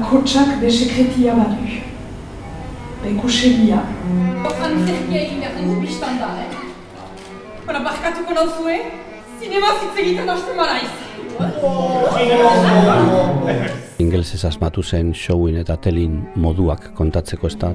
bakotsak be sekretia badu. Be kusegia. Antzerkia egin behar dugu biztan da, eh? Bara, barkatuko nauzue, zinema zitzegiten hasten maraiz. Ingelsez asmatu zen showin eta telin moduak kontatzeko ez da.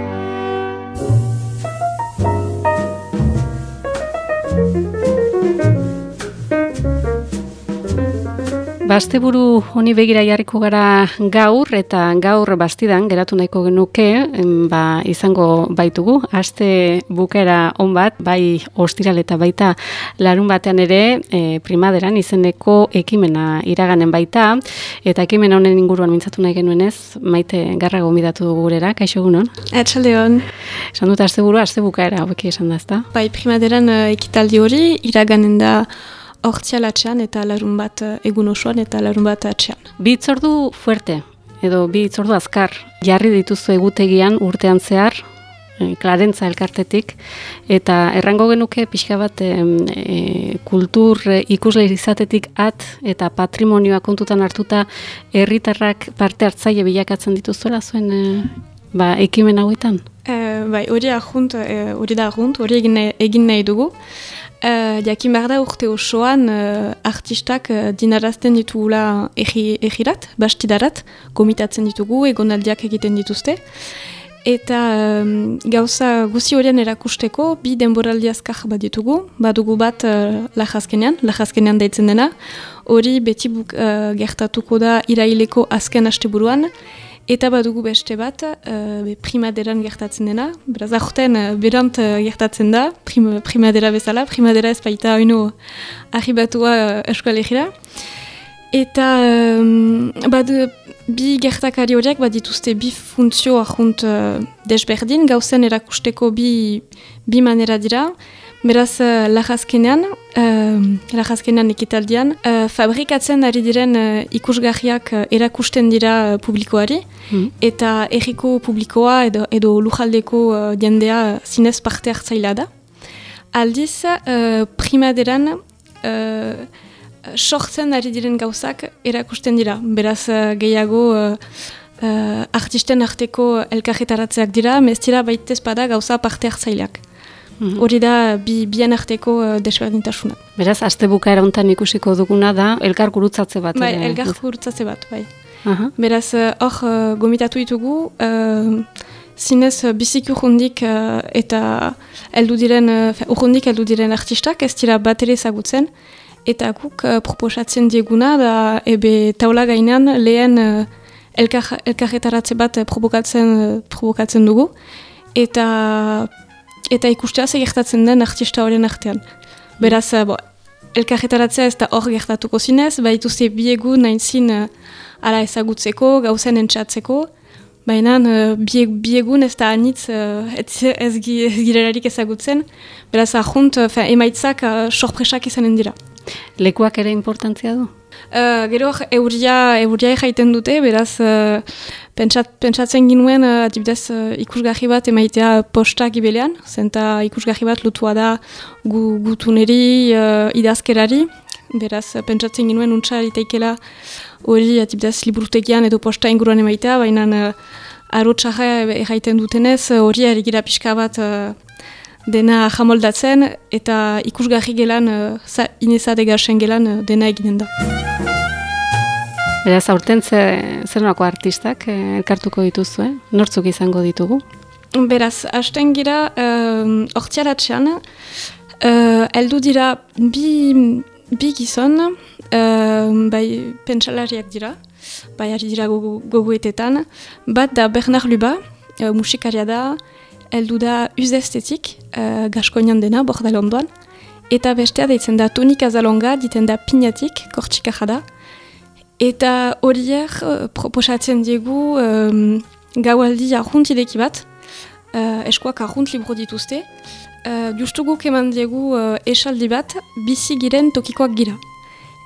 Basteburu honi begira jarriko gara gaur eta gaur bastidan geratu nahiko genuke ba, izango baitugu. Aste bukera on bat, bai ostiral eta baita larun batean ere e, primaderan izeneko ekimena iraganen baita. Eta ekimen honen inguruan mintzatu nahi genuenez, maite garra gomidatu dugu gurera, kaixo egunon? Etxalde hon. Esan dut aste buru, aste bukaera, hobeki esan da, ezta? Bai, primaderan uh, ekitaldi hori iraganen da hortzial atxean eta larun bat uh, egun osoan eta larun bat atxean. Bi hitzordu fuerte, edo bi hitzordu azkar, jarri dituzu egutegian urtean zehar, eh, Klarentza elkartetik, eta errango genuke pixka bat em, e, kultur e, ikusle izatetik at eta patrimonioa kontutan hartuta herritarrak parte hartzaile bilakatzen dituzuela zuen e, ba, ekimen hauetan? Uh, bai, hori ahunt, uh, hori da ahunt, hori egin, egin nahi dugu. Uh, jakin behar da urte osoan uh, artistak uh, dinarazten ditugula egi, egirat, bastidarat, komitatzen ditugu, egonaldiak egiten dituzte. Eta um, gauza guzi horien erakusteko bi denboraldi azkar bat ditugu, badugu bat uh, lajazkenean, lajazkenean daitzen dena, hori beti buk, uh, gertatuko da iraileko azken asteburuan, Eta badugu beste bat, uh, primaderan gertatzen dena. Beraz, aurten uh, berant uh, gertatzen da, prim, primadera bezala, primadera ez baita oino arribatua uh, eskoalegira. Eta um, bad, bi gertakari horiek bat dituzte bi funtzio ahunt uh, desberdin, gauzen erakusteko bi, bi manera dira. Beraz, uh, lajazkenean, uh, lajazkenean ekitaldian, uh, fabrikatzen ari diren uh, ikusgarriak uh, erakusten dira uh, publikoari, Mhm. eta erriko publikoa edo, edo lujaldeko uh, jendea zinez parte hartzaila da. Aldiz, uh, primaderan, uh, sortzen ari diren gauzak erakusten dira. Beraz, uh, gehiago uh, artisten arteko elkarretaratzeak dira, ez dira baitez bada gauza parte hartzaileak. Mhm. Hori da bi, bien arteko uh, desberdintasuna. Beraz, aste bukaera hontan ikusiko duguna da, elkar gurutzatze bat. Bai, ere. elgar gurutzatze bat, bai. Aha. Beraz, uh, hor uh, gomitatu ditugu, uh, zinez uh, biziki urrundik uh, eta heldu diren, uh, urrundik heldu diren artistak, ez dira bat ere ezagutzen, eta guk uh, proposatzen dieguna da ebe taula gainean lehen uh, elkar, elkarretaratze bat uh, provokatzen, uh, provokatzen dugu, eta eta ikustea ze gertatzen den artista horien artean. Beraz, uh, bo, elkarretaratzea ez da hor gertatuko zinez, baituzte bi egun nahin zin uh, ala ezagutzeko, gauzen entxatzeko, baina uh, bi, bi egun ez da anitz uh, ez, ez, ez girelarik ezagutzen, beraz ahunt, uh, emaitzak uh, sorpresak izanen dira. Lekuak ere importantzia du? Uh, gero euria, euria jaiten dute, beraz uh, pentsat, pentsatzen ginuen uh, adibidez uh, ikusgarri bat emaitea posta gibelean, zenta ikusgarri bat lutua da gu, gutuneri, uh, idazkerari, beraz uh, pentsatzen ginuen untsa itaikela hori adibidez liburutegian edo posta inguruan emaitea, baina uh, arotxarra erraiten dutenez, hori ari gira pixka bat uh, dena jamoldatzen eta ikusgarri gelan, uh, za, inezade garsen gelan uh, dena eginen da. Beraz, aurten ze, zer nolako artistak eh, elkartuko dituzu, eh? Nortzuk izango ditugu? Beraz, hasten gira, um, ortsiaratxean, uh, eldu dira bi, bi gizon, um, bai pentsalariak dira, bai ari dira gogo- gogoetetan. Bat da Bernard Luba, uh, musikaria da, eldu da Uzestetik, uh, gaskoinan dena, ondoan. Eta bestea deitzen da Tonik Azalonga, diten da Pinatik, kortxikaja da. Eta horiek uh, proposatzen diegu um, gaualdi arruntideki bat, uh, eskuak arrunt libro dituzte, uh, justu guk eman diegu uh, esaldi bat, bizi giren tokikoak gira.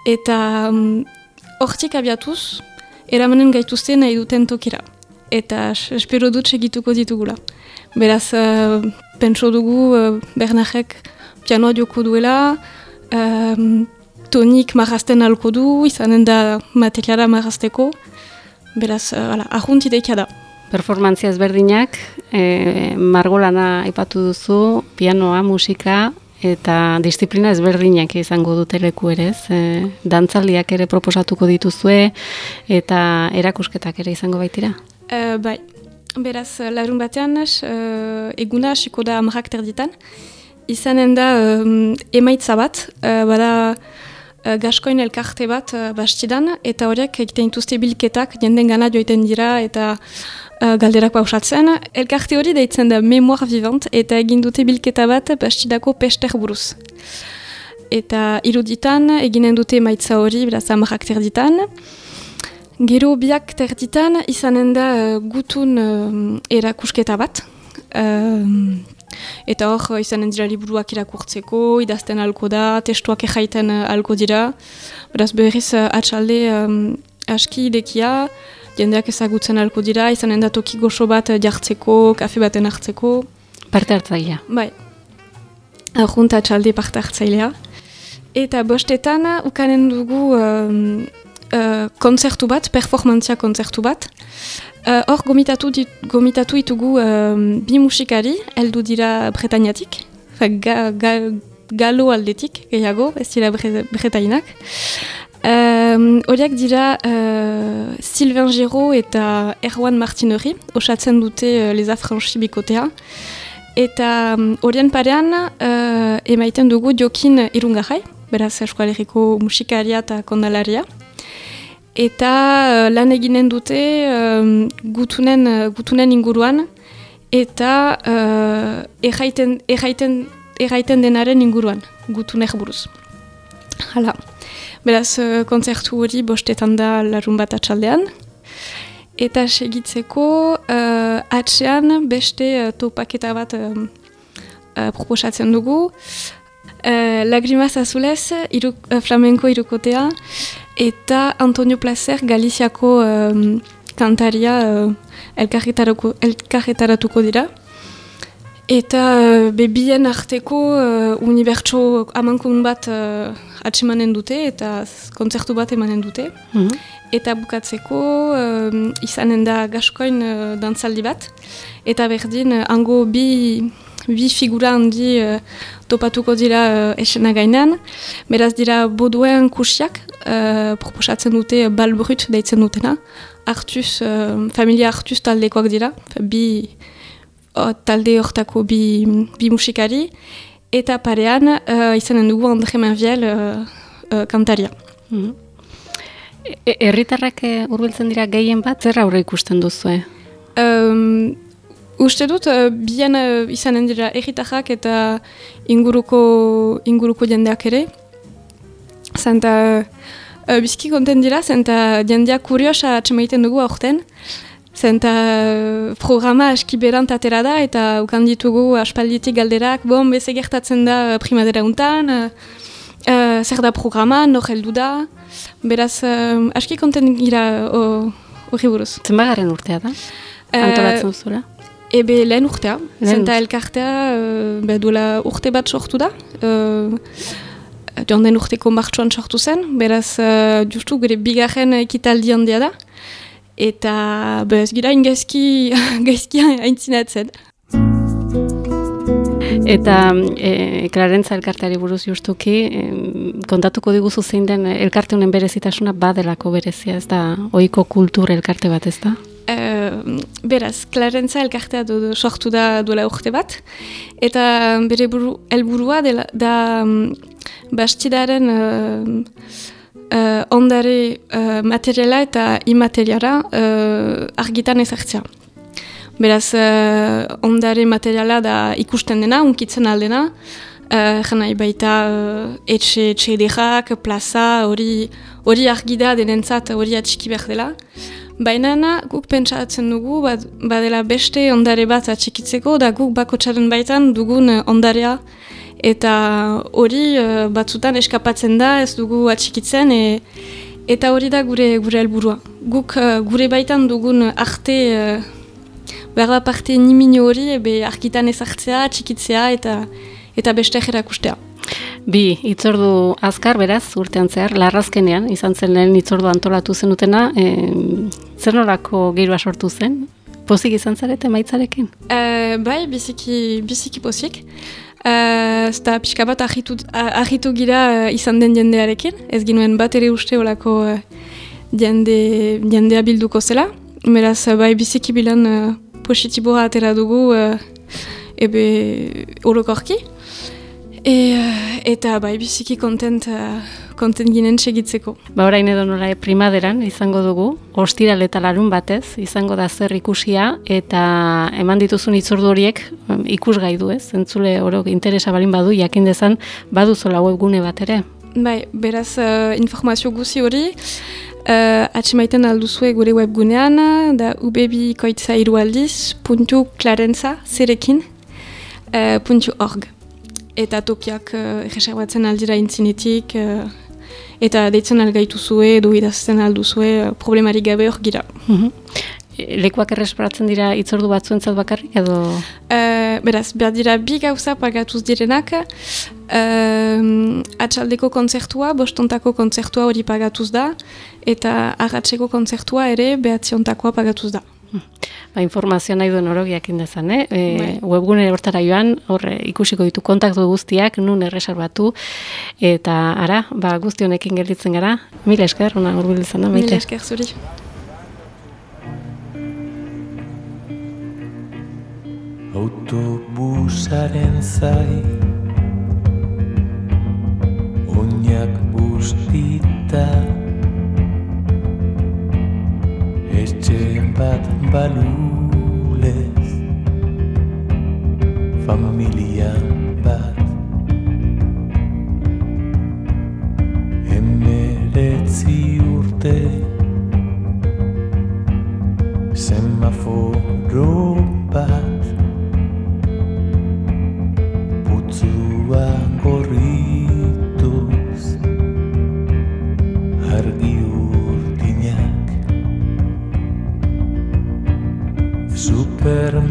eta mm, hortik abiatuz, eramanen gaituzte nahi duten tokira. Eta es- espero dut segituko ditugula. Beraz, uh, pentso dugu uh, Bernarek pianoa duela, um, tonik marrazten alko du, izanen da materiala marrazteko. Beraz, uh, ala, ahunti deikia da. Performantzia ezberdinak, e, margolana aipatu duzu, pianoa, musika, eta disiplina ezberdinak izango dute leku ere, ez? E, dantzaldiak ere proposatuko dituzue, eta erakusketak ere izango baitira. Uh, bai, beraz, larun batean, uh, eguna hasiko da amrak terditan. Izanen da um, emaitza bat, uh, bada uh, gaskoin elkarte bat uh, bastidan, eta horiek egiten dituzte bilketak, jenden gana joiten dira, eta uh, galderak pausatzen. Elkarte hori deitzen da Memoir Vivant, eta egin dute bilketa bat bastidako pester buruz. Eta iruditan, eginen dute emaitza hori, beraz amrak terditan. Gero biak terditan izanen da uh, gutun uh, erakusketa bat. Um, eta hor izanen dira liburuak irakurtzeko, idazten alko da, testuak erraiten uh, alko dira. Beraz berriz uh, atxalde um, aski idekia, jendeak ezagutzen alko dira, izanen da toki goxo bat jartzeko, kafe baten hartzeko. Parte hartzailea. Bai, arrunt atxalde parte hartzailea. Eta bostetan ukanen dugu um, uh, konzertu bat, performantzia konzertu bat. Uh, Hor gomitatu, dit, gomitatu itugu um, bi musikari, heldu dira Bretañatik, fa, ga, ga, galo aldetik, gehiago, ez dira bre, Bretainak. Um, horiak dira uh, Sylvain Giro eta Erwan Martineri, osatzen dute uh, Les Affranchis bikotea. Eta um, horien parean uh, emaiten dugu jokin irungarrai, beraz eskualeriko musikaria eta kondalaria. Eta uh, lan eginen dute um, gutunen, uh, gutunen inguruan eta uh, erraiten, erraiten, erraiten denaren inguruan, gutunek buruz. Hala, beraz uh, kontzertu hori bostetan da larun bat atxaldean. Eta segitzeko uh, atxean beste uh, topaketa bat um, uh, proposatzen dugu. Uh, Lagrimas Azulez, iru, uh, flamenko irukotea, eta Antonio Placer Galiziako um, kantaria uh, elkarretaratuko, elkarretaratuko dira. Eta uh, bebien arteko uh, unibertso amankun bat uh, atsemanen dute eta kontzertu bat emanen dute. Mhm. Eta bukatzeko um, izanen da gaskoin uh, dantzaldi bat. Eta berdin, uh, hango bi, bi figura handi uh, topatuko dira uh, esena gainean. Beraz dira boduen kusiak, uh, proposatzen dute balbrut deitzen dutena. Artuz, uh, familia Artuz taldekoak dira, bi o, talde hortako bi, bi musikari. Eta parean uh, izanen dugu André Merviel uh, uh, kantaria. Mhm. E- Herritarrak e, hurbiltzen dira gehien bat, zer aurre ikusten duzue? Um, uste dut, uh, bien uh, izanen dira egitajak eta inguruko, inguruko jendeak ere. Zenta, uh, bizki konten dira, zenta jendeak kuriosa atxemaiten dugu aurten. Zenta programa aski berant atera da eta ukan ditugu aspalditik galderak, bon, beze gertatzen da primadera untan, uh, uh, zer da programa, nor heldu da. Beraz, uh, aski konten gira horri buruz. Zenbagaren urtea da? Eh, Antolatzen duzula? Ebe lehen urtea, Lehen zenta elkartea uh, be, duela urte bat sortu da. Uh, joan den urteko martxoan sortu zen, beraz uh, justu gure bigarren ekitaldi handia da. Eta be, ez gira ingaizki, gaizki aintzinatzen. Eta e, Clarentza elkarteari buruz justuki, e, kontatuko diguzu zein den elkarte honen berezitasuna badelako berezia, ez da ohiko kultur elkarte bat, ez da? Uh, beraz, Clarentza elkartea du, du- sortu da duela urte bat, eta bere buru, helburua dela, da um, bastidaren uh, uh, ondare uh, materiala eta imateriala uh, argitan ezartzea. Beraz, uh, ondare materiala da ikusten dena, unkitzen aldena, uh, baita uh, etxe, etxe plaza, hori hori argi da denentzat hori atxiki behar dela. Baina guk pentsatzen dugu, bad, badela beste ondare bat atxikitzeko, da guk bakotxaren baitan dugun eh, ondarea eta hori uh, batzutan eskapatzen da, ez dugu atxikitzen, e, eta hori da gure gure helburua. Guk uh, gure baitan dugun arte, uh, behar da parte nimino hori, ebe arkitan ezartzea, atxikitzea, eta eta beste erakustea. Bi, itzordu azkar, beraz, urtean zehar, larrazkenean, izan zen lehen itzordu antolatu zenutena, e, zer norako giroa sortu zen? Pozik izan zarete maitzarekin? Uh, bai, biziki, biziki pozik. Uh, Zta pixka bat ahitu, gira uh, izan den jendearekin, ez ginuen bat ere uste olako jende, jendea bilduko zela. Beraz, uh, bai, biziki bilan uh, positiboa atera dugu, uh, ebe orokorki. E, eta bai, biziki kontent, kontent ginen segitzeko. Ba orain edo nola primaderan izango dugu, ostiral eta larun batez, izango da zer ikusia, eta eman dituzun itzordu horiek ikusgai du ez, zentzule oro interesa balin badu, jakin dezan, baduzola webgune bat ere. Bai, beraz uh, informazio guzi hori, uh, atxemaiten alduzue gure webgunean, da ubebikoitzairualdiz.clarentza zerekin uh, .org eta tokiak uh, egeserbatzen aldira intzinetik, uh, eta deitzen algaitu zue, edo idazten aldu zue, uh, problemarik gabe hor gira. Mm Lekuak erresparatzen dira itzordu batzuentzat bakarrik edo? Uh, beraz, behar dira bi gauza pagatuz direnak, uh, atxaldeko kontzertua, bostontako kontzertua hori pagatuz da, eta arratseko kontzertua ere behatziontakoa pagatuz da. Ba, informazioa nahi duen orogiak indezan, eh? E, webgune hortara joan, horre ikusiko ditu kontaktu guztiak, nun erreserbatu, eta ara, ba, guzti honekin gelditzen gara, mila esker, una urbiltzen da, mila esker zuri. Autobusaren zai Oinak bustita etxe bat balulez familia bat. Emeretzi urte semaforo bat. Putzua gorrituz argi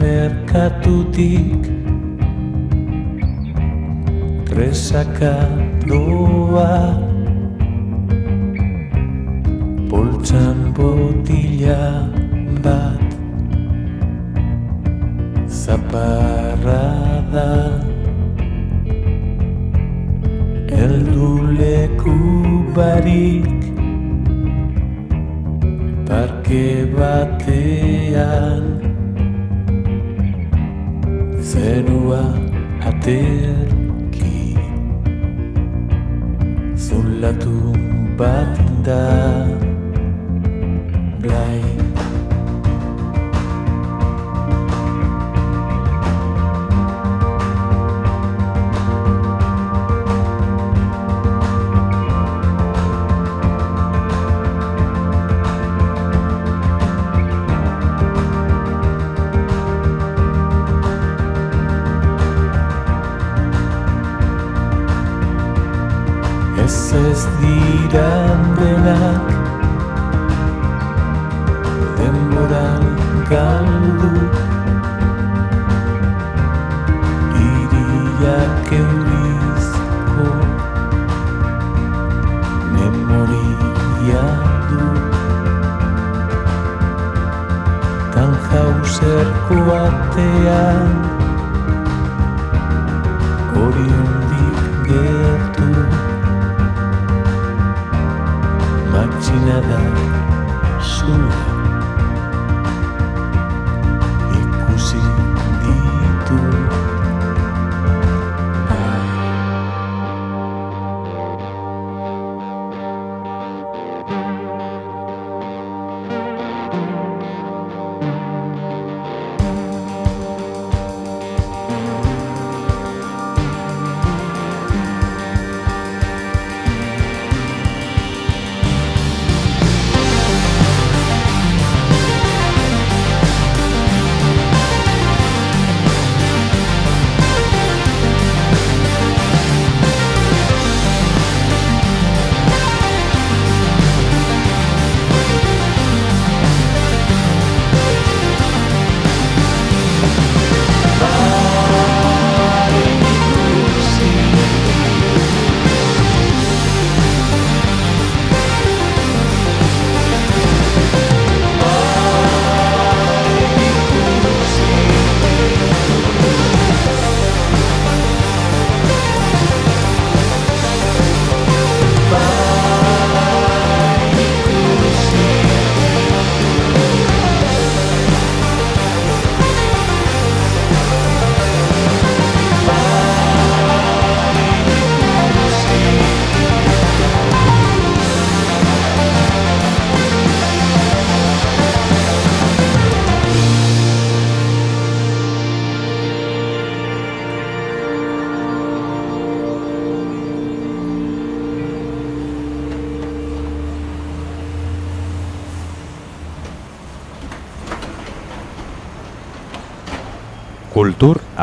supermerkatutik Kresaka doa Poltsan botila bat. Zaparra da Eldu leku barik. Parke batean zerua aterki Zulatu bat da. Blai What the end.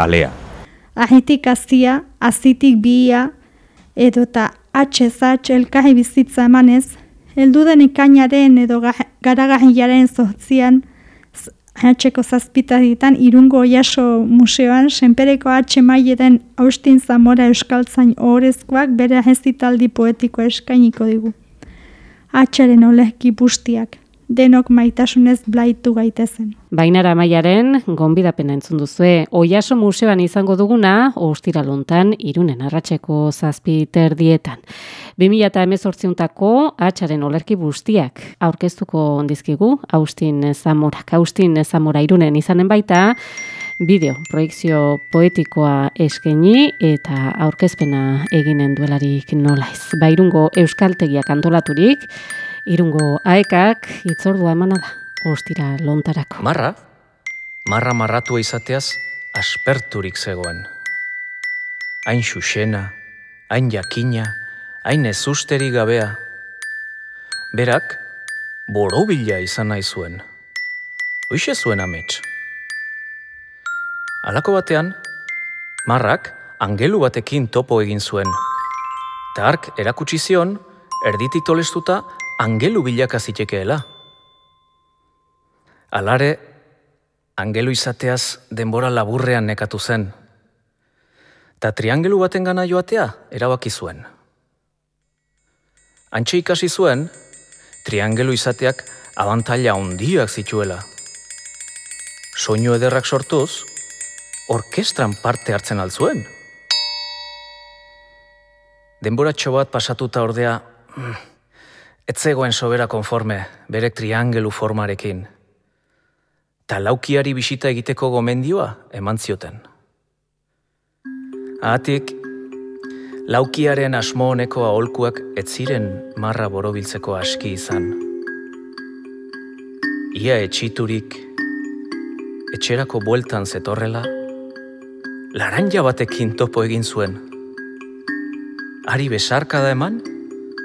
Alea. Ahitik azia, azitik bia, edo eta atxezatx elkahi bizitza emanez, helduden ikainaren edo ga- garagahilaren zohtzian, Hatxeko zazpitaditan irungo oiaso museoan senpereko atxe maileren Austin Zamora Euskaltzain ohorezkoak bere hezitaldi poetiko eskainiko digu. Atxaren olehki bustiak, denok maitasunez blaitu gaitezen. Bainara maiaren, gonbidapena entzun duzue, Oiaso Museoan izango duguna, ostiraluntan, irunen arratseko zazpi terdietan. 2018untako atxaren olerki bustiak aurkeztuko dizkigu Austin Zamorak. Austin Zamora irunen izanen baita, bideo, proiekzio poetikoa eskaini eta aurkezpena eginen duelarik nolaiz. Bairungo euskaltegiak antolaturik, irungo aekak itzordua emana da, ostira lontarako. Marra? Marra marratua izateaz asperturik zegoen. Hain xuxena, hain jakina, hain ezusteri gabea. Berak, borobila izan nahi zuen. Hoixe zuen amets. Halako batean, marrak angelu batekin topo egin zuen. Ta hark erakutsi zion, erditik tolestuta angelu bilaka zitekeela. Alare, angelu izateaz denbora laburrean nekatu zen. Ta triangelu baten gana joatea erabaki zuen. Antxe ikasi zuen, triangelu izateak abantaila handiak zituela. Soinu ederrak sortuz, orkestran parte hartzen altzuen. Denboratxo bat pasatuta ordea, mm, ez zegoen sobera konforme bere triangelu formarekin. Ta laukiari bisita egiteko gomendioa eman zioten. Ahatik, laukiaren asmo honeko aholkuak ez ziren marra borobiltzeko aski izan. Ia etxiturik, etxerako bueltan zetorrela, laranja batekin topo egin zuen. Ari besarkada eman,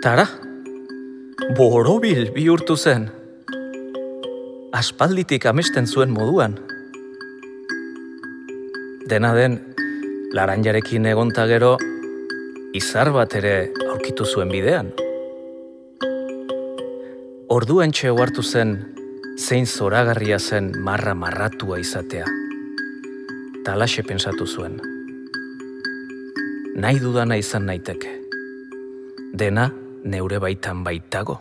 tara, borobil bihurtu zen. Aspalditik amesten zuen moduan. Dena den, laranjarekin egonta gero, izar bat ere aurkitu zuen bidean. Orduan txeo hartu zen, zein zoragarria zen marra marratua izatea. Talaxe pensatu zuen. Nahi dudana izan naiteke. Dena neure baitan baitago.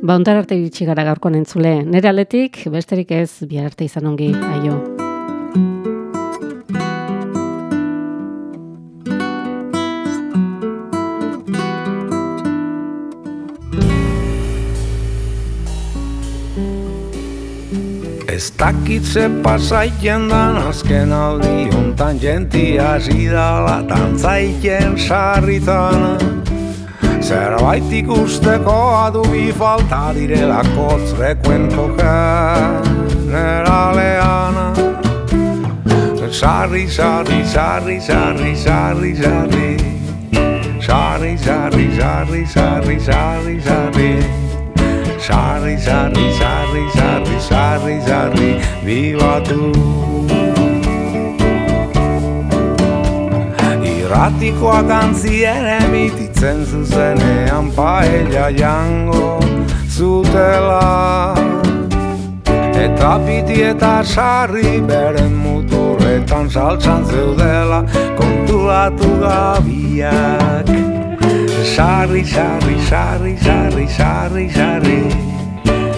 Ba, ontar arte iritsi gara gaurkoan entzule. Nere aletik, besterik ez, bihar arte izan ongi, aio. Ez dakitze pasaiten dan azken aldi hontan jenti hasi dala tantzaiten sarritan Zerbait ikusteko adubi falta direla kotz rekuento generalean Sarri, sarri, sarri, sarri, sarri, sarri Sarri, sarri, sarri, sarri, sarri, sarri Sarri, sarri, sarri, sarri, sarri, sarri, bibatu. Irratikoak antzien emititzen zuzenean paella jango zutela. Eta piti eta sarri beren muturretan saltzan zeudela kontulatu gabiak. Sarri, sarri, sarri, sarri, sarri, sarri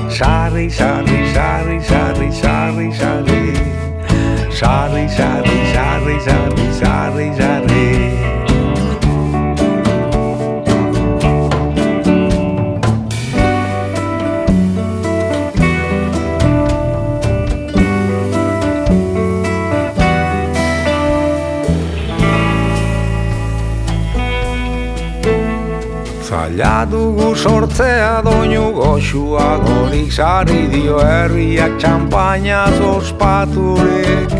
Sarri, sarri, sarri, sarri, sarri, sarri Sarri, sarri, sarri, sarri, sarri, sarri Zaila dugu sortzea doinu goxua gorik sari dio herriak txampainaz ospaturik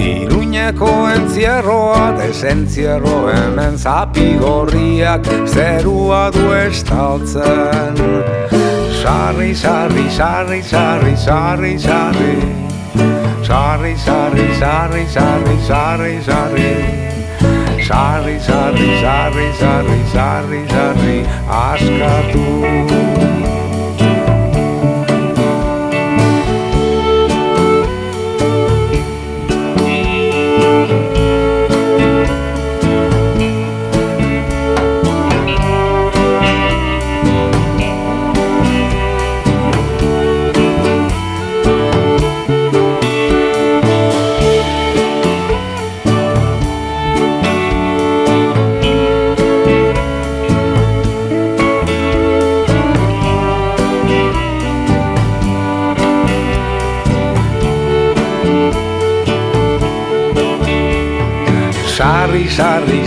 Iruñeko entzierroa desentzierro hemen zapi gorriak zerua du estaltzen. Sarri, sarri, sarri, sarri, sarri, sarri Sarri, sarri, sarri, sarri, sarri, sarri Sarri, sarri, sarri, sarri, sarri, sarri Askatu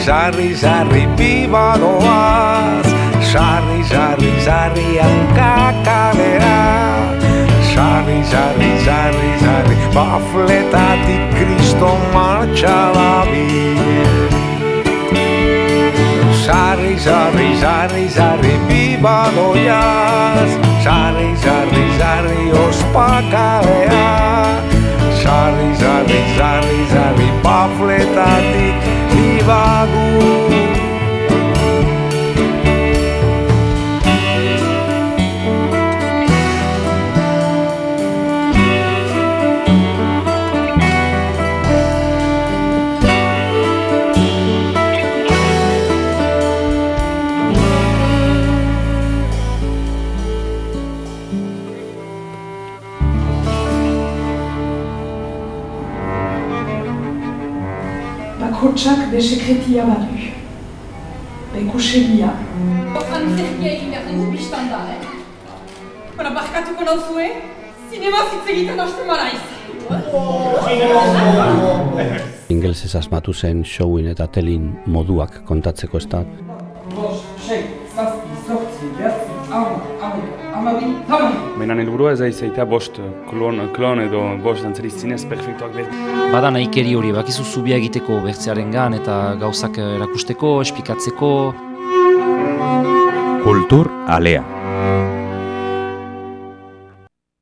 sarri, sarri, sarri, biba doaz Sarri, sarri, sarri, hankakalera Sarri, sarri, sarri, sarri, bafletatik kriston martxa dabil Sarri, sarri, sarri, sarri, biba doaz Sarri, sarri, sarri, ospakalea Sarri, sarri, sarri, sarri, pafletatik bibagu Bakotsak be sekretia badu. Bekusegia. Antzerkia egin behar dugu biztan da, eh? Bara, barkatuko nauzue, zinema hitz egiten hasten maraiz. Ingelsez asmatu zen showin eta telin moduak kontatzeko ez da. Bost, sei, zazpi, zortzi, behatzi, hamar, hamaika, hamabi, hamabi. Baina helburua ez da izaita bost klon, klon edo bost dantzari zinez perfektuak behar. Bada nahikeri hori, bakizu zubia egiteko bertzearen gan eta gauzak erakusteko, espikatzeko. Kultur alea.